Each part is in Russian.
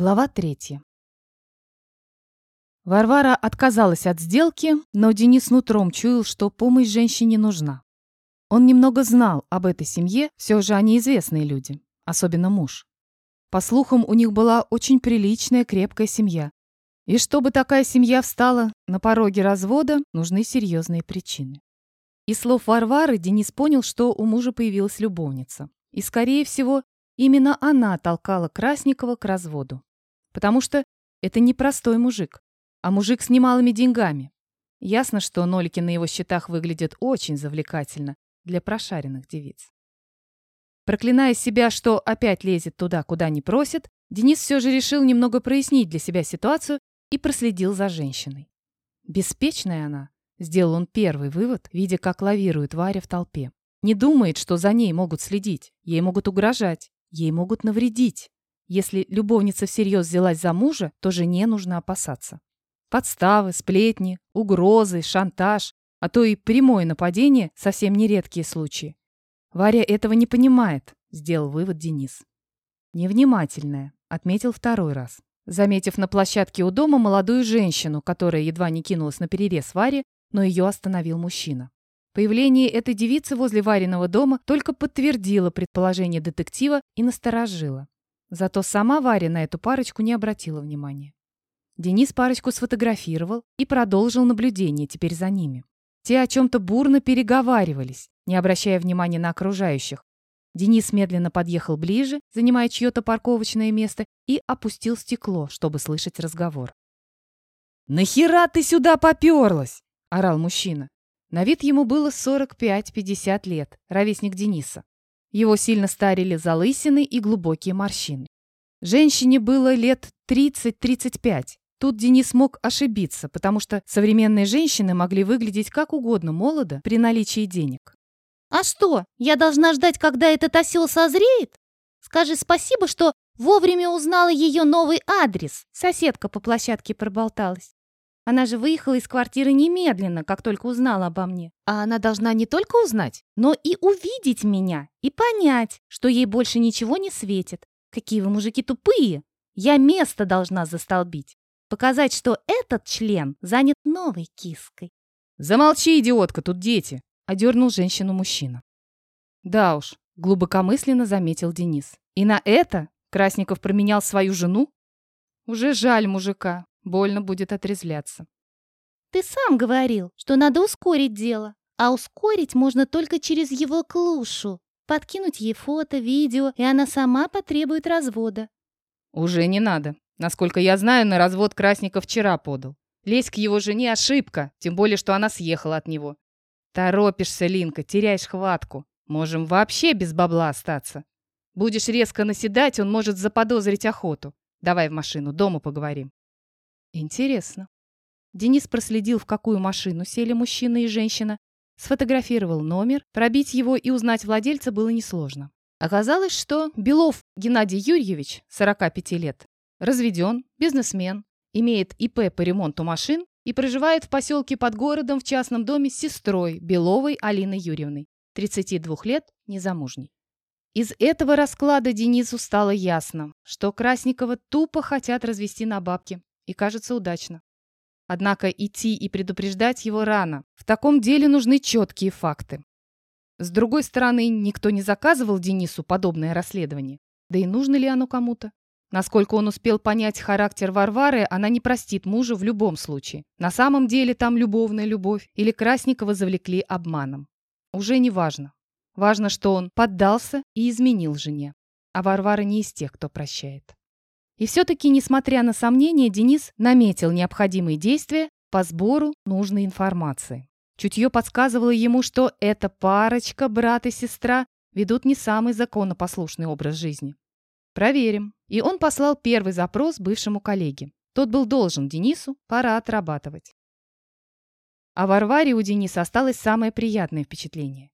Глава третья. Варвара отказалась от сделки, но Денис нутром чуял, что помощь женщине нужна. Он немного знал об этой семье, все же они известные люди, особенно муж. По слухам, у них была очень приличная, крепкая семья. И чтобы такая семья встала на пороге развода, нужны серьезные причины. Из слов Варвары Денис понял, что у мужа появилась любовница. И, скорее всего, Именно она толкала Красникова к разводу. Потому что это не простой мужик, а мужик с немалыми деньгами. Ясно, что нолики на его счетах выглядят очень завлекательно для прошаренных девиц. Проклиная себя, что опять лезет туда, куда не просит, Денис все же решил немного прояснить для себя ситуацию и проследил за женщиной. Беспечная она, сделал он первый вывод, видя, как лавирует Варя в толпе. Не думает, что за ней могут следить, ей могут угрожать. Ей могут навредить. Если любовница всерьез взялась за мужа, то жене нужно опасаться. Подставы, сплетни, угрозы, шантаж, а то и прямое нападение – совсем нередкие случаи. Варя этого не понимает, сделал вывод Денис. Невнимательная, отметил второй раз. Заметив на площадке у дома молодую женщину, которая едва не кинулась на перерез Варе, но ее остановил мужчина. Появление этой девицы возле Вариного дома только подтвердило предположение детектива и насторожило. Зато сама Варя на эту парочку не обратила внимания. Денис парочку сфотографировал и продолжил наблюдение теперь за ними. Те о чем-то бурно переговаривались, не обращая внимания на окружающих. Денис медленно подъехал ближе, занимая чье-то парковочное место, и опустил стекло, чтобы слышать разговор. «Нахера ты сюда поперлась?» – орал мужчина. На вид ему было 45-50 лет, ровесник Дениса. Его сильно старили залысины и глубокие морщины. Женщине было лет 30-35. Тут Денис мог ошибиться, потому что современные женщины могли выглядеть как угодно молодо при наличии денег. «А что, я должна ждать, когда этот осел созреет? Скажи спасибо, что вовремя узнала ее новый адрес», соседка по площадке проболталась. Она же выехала из квартиры немедленно, как только узнала обо мне. А она должна не только узнать, но и увидеть меня и понять, что ей больше ничего не светит. Какие вы, мужики, тупые! Я место должна застолбить. Показать, что этот член занят новой киской. «Замолчи, идиотка, тут дети!» — одернул женщину мужчина. «Да уж», — глубокомысленно заметил Денис. «И на это Красников променял свою жену? Уже жаль мужика, Больно будет отрезвляться. Ты сам говорил, что надо ускорить дело. А ускорить можно только через его клушу. Подкинуть ей фото, видео, и она сама потребует развода. Уже не надо. Насколько я знаю, на развод Красников вчера подал. Лезть к его жене ошибка, тем более, что она съехала от него. Торопишься, Линка, теряешь хватку. Можем вообще без бабла остаться. Будешь резко наседать, он может заподозрить охоту. Давай в машину, дома поговорим. Интересно. Денис проследил, в какую машину сели мужчина и женщина, сфотографировал номер, пробить его и узнать владельца было несложно. Оказалось, что Белов Геннадий Юрьевич, 45 лет, разведен, бизнесмен, имеет ИП по ремонту машин и проживает в поселке под городом в частном доме с сестрой Беловой Алиной Юрьевной, 32 лет, незамужней. Из этого расклада Денису стало ясно, что Красникова тупо хотят развести на бабки, и, кажется, удачно. Однако идти и предупреждать его рано. В таком деле нужны четкие факты. С другой стороны, никто не заказывал Денису подобное расследование. Да и нужно ли оно кому-то? Насколько он успел понять характер Варвары, она не простит мужа в любом случае. На самом деле там любовная любовь или Красникова завлекли обманом. Уже не важно. Важно, что он поддался и изменил жене. А Варвара не из тех, кто прощает. И все-таки, несмотря на сомнения, Денис наметил необходимые действия по сбору нужной информации. Чутье подсказывало ему, что эта парочка, брат и сестра, ведут не самый законопослушный образ жизни. Проверим. И он послал первый запрос бывшему коллеге. Тот был должен Денису, пора отрабатывать. А Варваре у Дениса осталось самое приятное впечатление.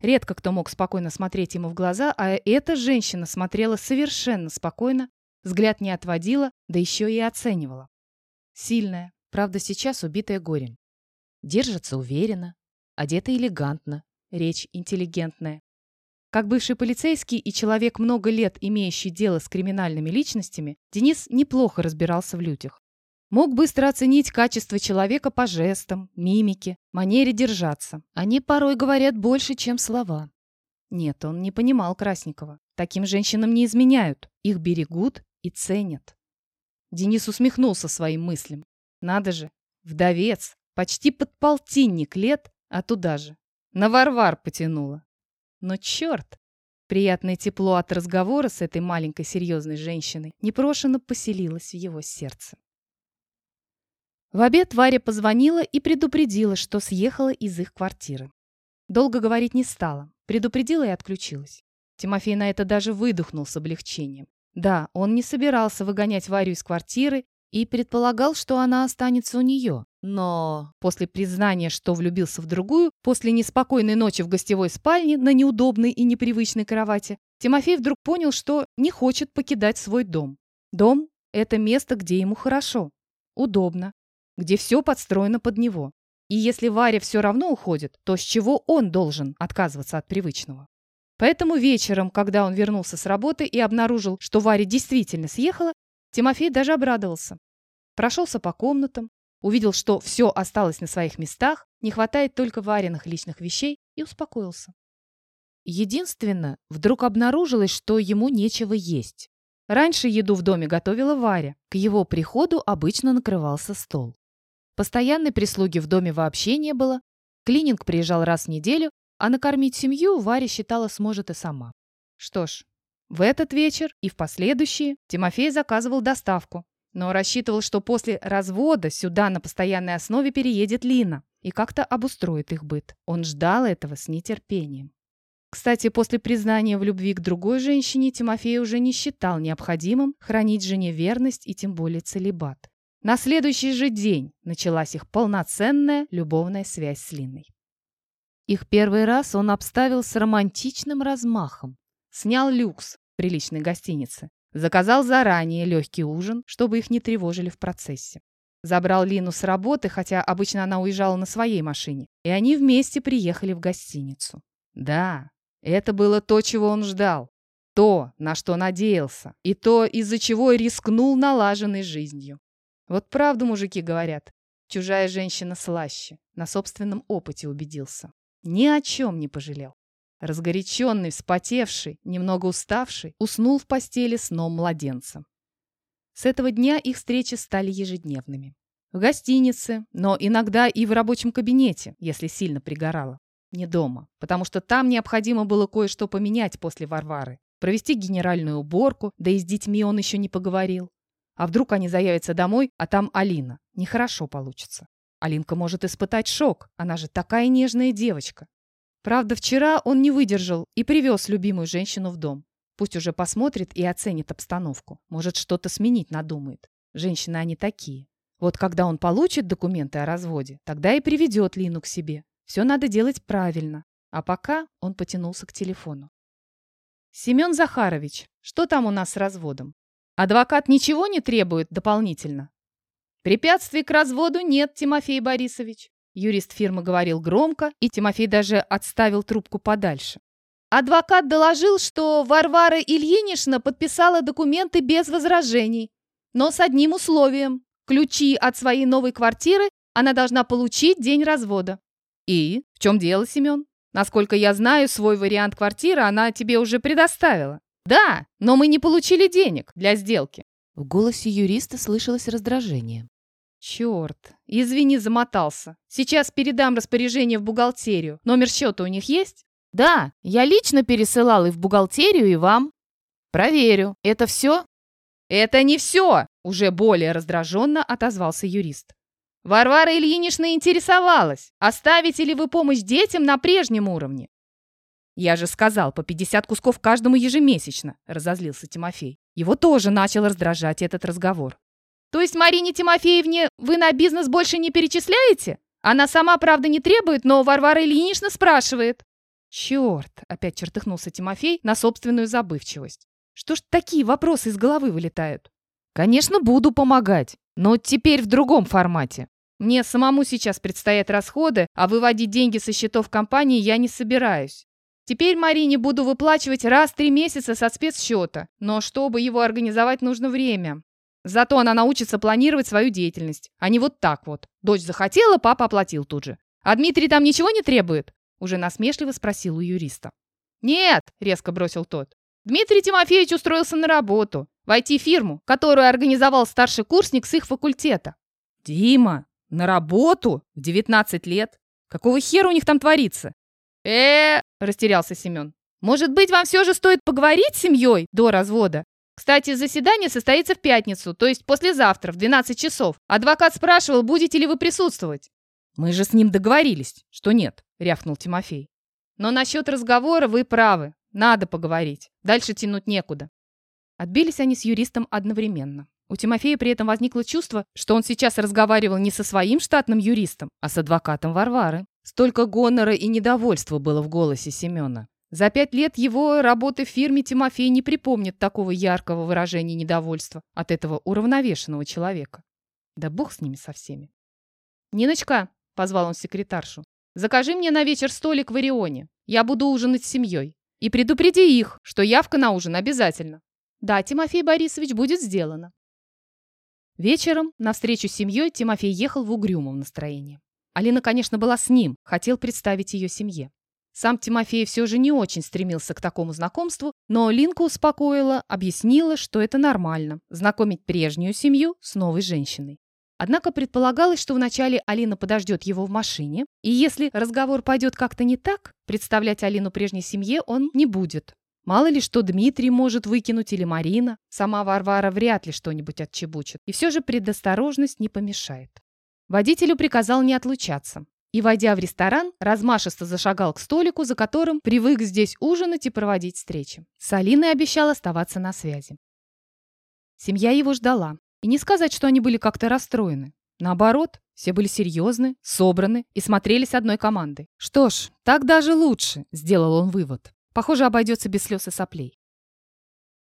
Редко кто мог спокойно смотреть ему в глаза, а эта женщина смотрела совершенно спокойно Взгляд не отводила, да еще и оценивала. Сильная, правда, сейчас убитая горем. Держится уверенно, одета элегантно, речь интеллигентная. Как бывший полицейский и человек много лет, имеющий дело с криминальными личностями, Денис неплохо разбирался в людях. Мог быстро оценить качество человека по жестам, мимике, манере держаться. Они порой говорят больше, чем слова. Нет, он не понимал Красникова. Таким женщинам не изменяют, их берегут и ценят. Денис усмехнулся своим мыслям. Надо же, вдовец, почти под полтинник лет, а туда же. На Варвар потянуло. Но черт! Приятное тепло от разговора с этой маленькой серьезной женщиной непрошено поселилось в его сердце. В обед Варя позвонила и предупредила, что съехала из их квартиры. Долго говорить не стала, предупредила и отключилась. Тимофей на это даже выдохнул с облегчением. Да, он не собирался выгонять Варю из квартиры и предполагал, что она останется у нее. Но после признания, что влюбился в другую, после неспокойной ночи в гостевой спальне на неудобной и непривычной кровати, Тимофей вдруг понял, что не хочет покидать свой дом. Дом – это место, где ему хорошо, удобно, где все подстроено под него. И если Варя все равно уходит, то с чего он должен отказываться от привычного? Поэтому вечером, когда он вернулся с работы и обнаружил, что Варя действительно съехала, Тимофей даже обрадовался. Прошелся по комнатам, увидел, что все осталось на своих местах, не хватает только Вариных личных вещей, и успокоился. Единственно, вдруг обнаружилось, что ему нечего есть. Раньше еду в доме готовила Варя. К его приходу обычно накрывался стол. Постоянной прислуги в доме вообще не было. Клининг приезжал раз в неделю, а накормить семью Варя считала сможет и сама. Что ж, в этот вечер и в последующие Тимофей заказывал доставку, но рассчитывал, что после развода сюда на постоянной основе переедет Лина и как-то обустроит их быт. Он ждал этого с нетерпением. Кстати, после признания в любви к другой женщине Тимофей уже не считал необходимым хранить жене верность и тем более целебат. На следующий же день началась их полноценная любовная связь с Линой. Их первый раз он обставил с романтичным размахом. Снял люкс в приличной гостинице. Заказал заранее легкий ужин, чтобы их не тревожили в процессе. Забрал Лину с работы, хотя обычно она уезжала на своей машине. И они вместе приехали в гостиницу. Да, это было то, чего он ждал. То, на что надеялся. И то, из-за чего рискнул налаженной жизнью. Вот правду мужики говорят. Чужая женщина слаще. На собственном опыте убедился. Ни о чем не пожалел. Разгоряченный, вспотевший, немного уставший, уснул в постели сном младенца. С этого дня их встречи стали ежедневными. В гостинице, но иногда и в рабочем кабинете, если сильно пригорало. Не дома, потому что там необходимо было кое-что поменять после Варвары. Провести генеральную уборку, да и с детьми он еще не поговорил. А вдруг они заявятся домой, а там Алина? Нехорошо получится. Алинка может испытать шок, она же такая нежная девочка. Правда, вчера он не выдержал и привез любимую женщину в дом. Пусть уже посмотрит и оценит обстановку. Может, что-то сменить надумает. Женщины они такие. Вот когда он получит документы о разводе, тогда и приведет Лину к себе. Все надо делать правильно. А пока он потянулся к телефону. «Семен Захарович, что там у нас с разводом? Адвокат ничего не требует дополнительно?» «Препятствий к разводу нет, Тимофей Борисович», юрист фирмы говорил громко, и Тимофей даже отставил трубку подальше. Адвокат доложил, что Варвара Ильинична подписала документы без возражений, но с одним условием. Ключи от своей новой квартиры она должна получить день развода. И? В чем дело, Семен? Насколько я знаю, свой вариант квартиры она тебе уже предоставила. Да, но мы не получили денег для сделки. В голосе юриста слышалось раздражение. Черт, извини, замотался. Сейчас передам распоряжение в бухгалтерию. Номер счета у них есть? Да, я лично пересылал и в бухгалтерию, и вам. Проверю. Это все? Это не все, уже более раздраженно отозвался юрист. Варвара Ильинична интересовалась, оставите ли вы помощь детям на прежнем уровне. Я же сказал, по 50 кусков каждому ежемесячно, разозлился Тимофей. Его тоже начал раздражать этот разговор. То есть Марине Тимофеевне вы на бизнес больше не перечисляете? Она сама, правда, не требует, но Варвара Ильинична спрашивает. Черт, опять чертыхнулся Тимофей на собственную забывчивость. Что ж такие вопросы из головы вылетают? Конечно, буду помогать, но теперь в другом формате. Мне самому сейчас предстоят расходы, а выводить деньги со счетов компании я не собираюсь. Теперь Марине буду выплачивать раз в три месяца со спецсчета, но чтобы его организовать, нужно время. Зато она научится планировать свою деятельность, а не вот так вот. Дочь захотела, папа оплатил тут же. А Дмитрий там ничего не требует? Уже насмешливо спросил у юриста. «Нет», — резко бросил тот. Дмитрий Тимофеевич устроился на работу, в IT-фирму, которую организовал старший курсник с их факультета. «Дима, на работу? В 19 лет? Какого хера у них там творится?» э растерялся Семен. «Может быть, вам все же стоит поговорить с семьей до развода? Кстати, заседание состоится в пятницу, то есть послезавтра, в 12 часов. Адвокат спрашивал, будете ли вы присутствовать. Мы же с ним договорились, что нет, рявкнул Тимофей. Но насчет разговора вы правы. Надо поговорить. Дальше тянуть некуда. Отбились они с юристом одновременно. У Тимофея при этом возникло чувство, что он сейчас разговаривал не со своим штатным юристом, а с адвокатом Варвары. Столько гонора и недовольства было в голосе Семена. За пять лет его работы в фирме Тимофей не припомнит такого яркого выражения недовольства от этого уравновешенного человека. Да бог с ними со всеми. «Ниночка», — позвал он секретаршу, — «закажи мне на вечер столик в Орионе. Я буду ужинать с семьей. И предупреди их, что явка на ужин обязательно». «Да, Тимофей Борисович, будет сделано». Вечером на встречу с семьей Тимофей ехал в угрюмом настроении. Алина, конечно, была с ним, хотел представить ее семье. Сам Тимофей все же не очень стремился к такому знакомству, но Линка успокоила, объяснила, что это нормально – знакомить прежнюю семью с новой женщиной. Однако предполагалось, что вначале Алина подождет его в машине, и если разговор пойдет как-то не так, представлять Алину прежней семье он не будет. Мало ли что Дмитрий может выкинуть или Марина, сама Варвара вряд ли что-нибудь отчебучит, и все же предосторожность не помешает. Водителю приказал не отлучаться и, войдя в ресторан, размашисто зашагал к столику, за которым привык здесь ужинать и проводить встречи. С Алиной обещал оставаться на связи. Семья его ждала. И не сказать, что они были как-то расстроены. Наоборот, все были серьезны, собраны и смотрелись одной командой. Что ж, так даже лучше, сделал он вывод. Похоже, обойдется без слез и соплей.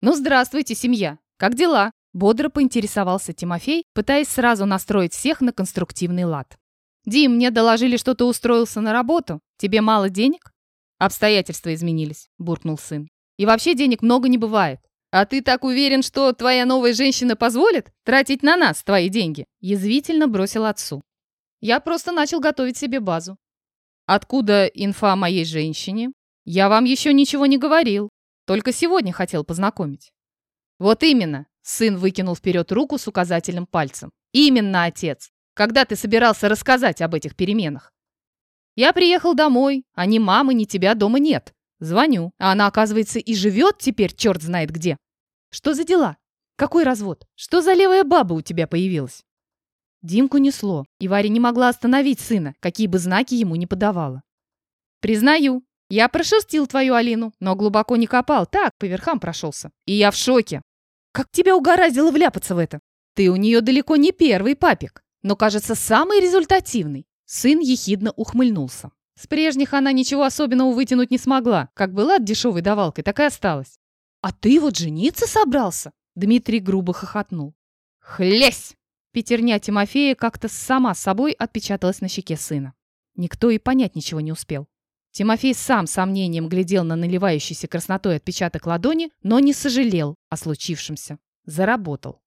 «Ну, здравствуйте, семья! Как дела?» Бодро поинтересовался Тимофей, пытаясь сразу настроить всех на конструктивный лад. «Дим, мне доложили, что ты устроился на работу. Тебе мало денег?» «Обстоятельства изменились», — буркнул сын. «И вообще денег много не бывает. А ты так уверен, что твоя новая женщина позволит тратить на нас твои деньги?» Язвительно бросил отцу. «Я просто начал готовить себе базу». «Откуда инфа о моей женщине?» «Я вам еще ничего не говорил. Только сегодня хотел познакомить». «Вот именно!» — сын выкинул вперед руку с указательным пальцем. «Именно, отец! Когда ты собирался рассказать об этих переменах? Я приехал домой, а ни мамы, ни тебя дома нет. Звоню, а она, оказывается, и живет теперь черт знает где. Что за дела? Какой развод? Что за левая баба у тебя появилась? Димку несло, и Варя не могла остановить сына, какие бы знаки ему не подавала. Признаю, я прошерстил твою Алину, но глубоко не копал, так, по верхам прошелся. И я в шоке. Как тебя угораздило вляпаться в это? Ты у нее далеко не первый папик но, кажется, самый результативный. Сын ехидно ухмыльнулся. С прежних она ничего особенного вытянуть не смогла. Как была дешевой давалкой, так и осталась. «А ты вот жениться собрался?» Дмитрий грубо хохотнул. «Хлесь!» Пятерня Тимофея как-то сама собой отпечаталась на щеке сына. Никто и понять ничего не успел. Тимофей сам сомнением глядел на наливающийся краснотой отпечаток ладони, но не сожалел о случившемся. Заработал.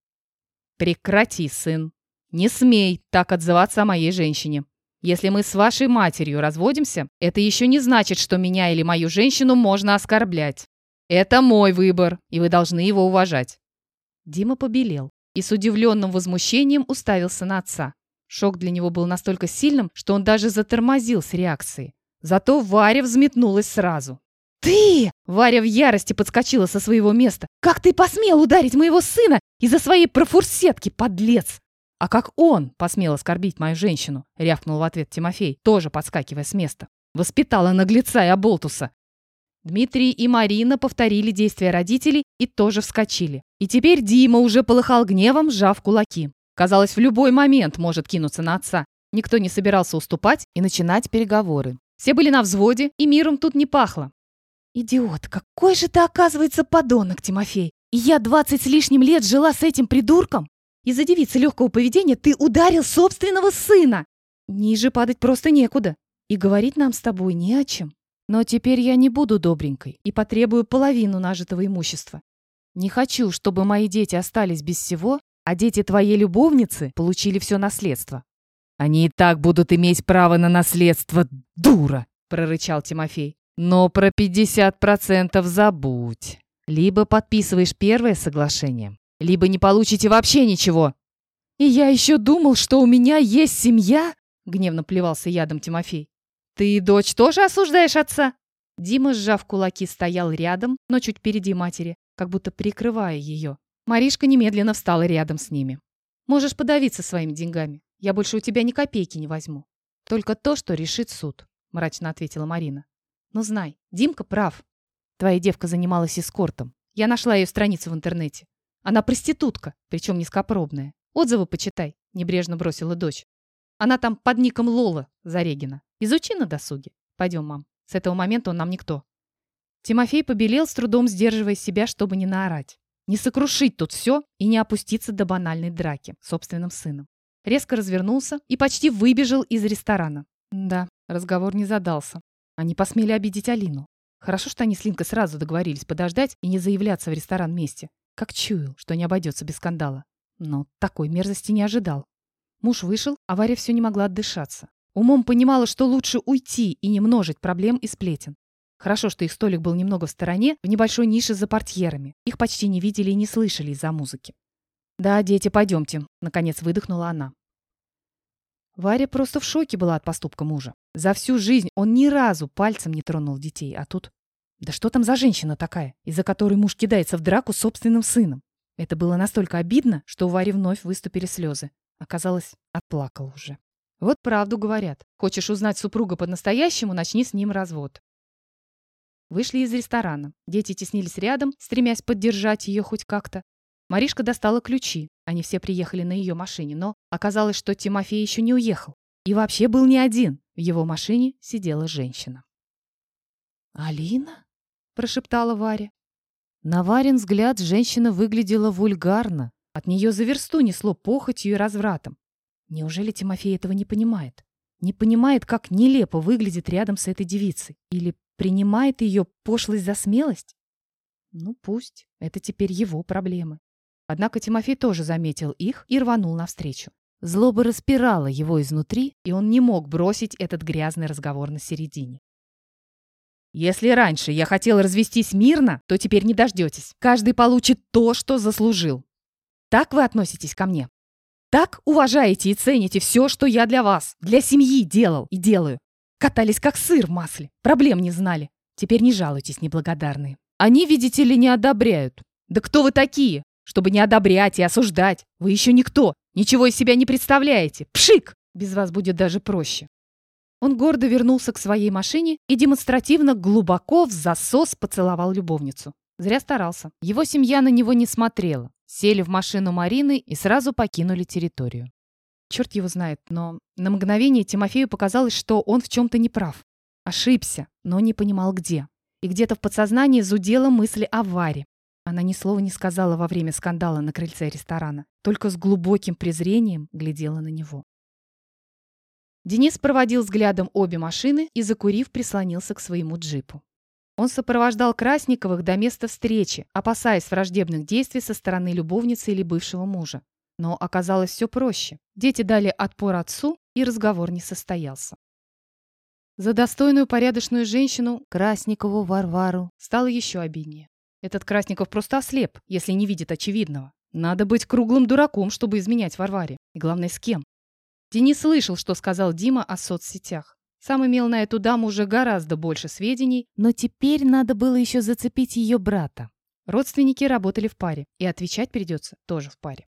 «Прекрати, сын!» Не смей так отзываться о моей женщине. Если мы с вашей матерью разводимся, это еще не значит, что меня или мою женщину можно оскорблять. Это мой выбор, и вы должны его уважать». Дима побелел и с удивленным возмущением уставился на отца. Шок для него был настолько сильным, что он даже затормозил с реакцией. Зато Варя взметнулась сразу. «Ты!» Варя в ярости подскочила со своего места. «Как ты посмел ударить моего сына из-за своей профурсетки, подлец!» «А как он посмел оскорбить мою женщину?» — рявкнул в ответ Тимофей, тоже подскакивая с места. «Воспитала наглеца и оболтуса!» Дмитрий и Марина повторили действия родителей и тоже вскочили. И теперь Дима уже полыхал гневом, сжав кулаки. Казалось, в любой момент может кинуться на отца. Никто не собирался уступать и начинать переговоры. Все были на взводе, и миром тут не пахло. «Идиот, какой же ты, оказывается, подонок, Тимофей! И я двадцать с лишним лет жила с этим придурком? Из-за девицы легкого поведения ты ударил собственного сына. Ниже падать просто некуда. И говорить нам с тобой не о чем. Но теперь я не буду добренькой и потребую половину нажитого имущества. Не хочу, чтобы мои дети остались без всего, а дети твоей любовницы получили все наследство. Они и так будут иметь право на наследство, дура, прорычал Тимофей. Но про 50% забудь. Либо подписываешь первое соглашение, либо не получите вообще ничего. И я еще думал, что у меня есть семья, гневно плевался ядом Тимофей. Ты, дочь, тоже осуждаешь отца? Дима, сжав кулаки, стоял рядом, но чуть впереди матери, как будто прикрывая ее. Маришка немедленно встала рядом с ними. «Можешь подавиться своими деньгами. Я больше у тебя ни копейки не возьму. Только то, что решит суд», — мрачно ответила Марина. «Но знай, Димка прав. Твоя девка занималась эскортом. Я нашла ее страницу в интернете. Она проститутка, причем низкопробная. Отзывы почитай», — небрежно бросила дочь. «Она там под ником Лола Зарегина. Изучи на досуге. Пойдем, мам. С этого момента он нам никто». Тимофей побелел, с трудом сдерживая себя, чтобы не наорать. Не сокрушить тут все и не опуститься до банальной драки с собственным сыном. Резко развернулся и почти выбежал из ресторана. Да, разговор не задался. Они посмели обидеть Алину. Хорошо, что они с Линкой сразу договорились подождать и не заявляться в ресторан вместе. Как чуял, что не обойдется без скандала. Но такой мерзости не ожидал. Муж вышел, а Варя все не могла отдышаться. Умом понимала, что лучше уйти и не множить проблем и сплетен. Хорошо, что их столик был немного в стороне, в небольшой нише за портьерами. Их почти не видели и не слышали из-за музыки. «Да, дети, пойдемте», — наконец выдохнула она. Варя просто в шоке была от поступка мужа. За всю жизнь он ни разу пальцем не тронул детей, а тут... Да что там за женщина такая, из-за которой муж кидается в драку с собственным сыном? Это было настолько обидно, что у Вари вновь выступили слезы. Оказалось, отплакал уже. Вот правду говорят. Хочешь узнать супруга по-настоящему, начни с ним развод. Вышли из ресторана. Дети теснились рядом, стремясь поддержать ее хоть как-то. Маришка достала ключи. Они все приехали на ее машине, но оказалось, что Тимофей еще не уехал. И вообще был не один. В его машине сидела женщина. «Алина?» – прошептала Варя. На Варин взгляд женщина выглядела вульгарно. От нее за версту несло похотью и развратом. Неужели Тимофей этого не понимает? Не понимает, как нелепо выглядит рядом с этой девицей? Или Принимает ее пошлость за смелость? Ну пусть, это теперь его проблемы. Однако Тимофей тоже заметил их и рванул навстречу. Злоба распирала его изнутри, и он не мог бросить этот грязный разговор на середине. «Если раньше я хотел развестись мирно, то теперь не дождетесь. Каждый получит то, что заслужил. Так вы относитесь ко мне? Так уважаете и цените все, что я для вас, для семьи делал и делаю? Катались как сыр в масле. Проблем не знали. Теперь не жалуйтесь, неблагодарные. Они, видите ли, не одобряют. Да кто вы такие? Чтобы не одобрять и осуждать. Вы еще никто. Ничего из себя не представляете. Пшик! Без вас будет даже проще. Он гордо вернулся к своей машине и демонстративно глубоко в засос поцеловал любовницу. Зря старался. Его семья на него не смотрела. Сели в машину Марины и сразу покинули территорию. Черт его знает, но на мгновение Тимофею показалось, что он в чем-то не прав. Ошибся, но не понимал где. И где-то в подсознании зудела мысль о Варе. Она ни слова не сказала во время скандала на крыльце ресторана, только с глубоким презрением глядела на него. Денис проводил взглядом обе машины и, закурив, прислонился к своему джипу. Он сопровождал Красниковых до места встречи, опасаясь враждебных действий со стороны любовницы или бывшего мужа. Но оказалось все проще. Дети дали отпор отцу, и разговор не состоялся. За достойную порядочную женщину, Красникову Варвару, стало еще обиднее. Этот Красников просто ослеп, если не видит очевидного. Надо быть круглым дураком, чтобы изменять Варваре. И главное, с кем? Денис слышал, что сказал Дима о соцсетях. Сам имел на эту даму уже гораздо больше сведений, но теперь надо было еще зацепить ее брата. Родственники работали в паре, и отвечать придется тоже в паре.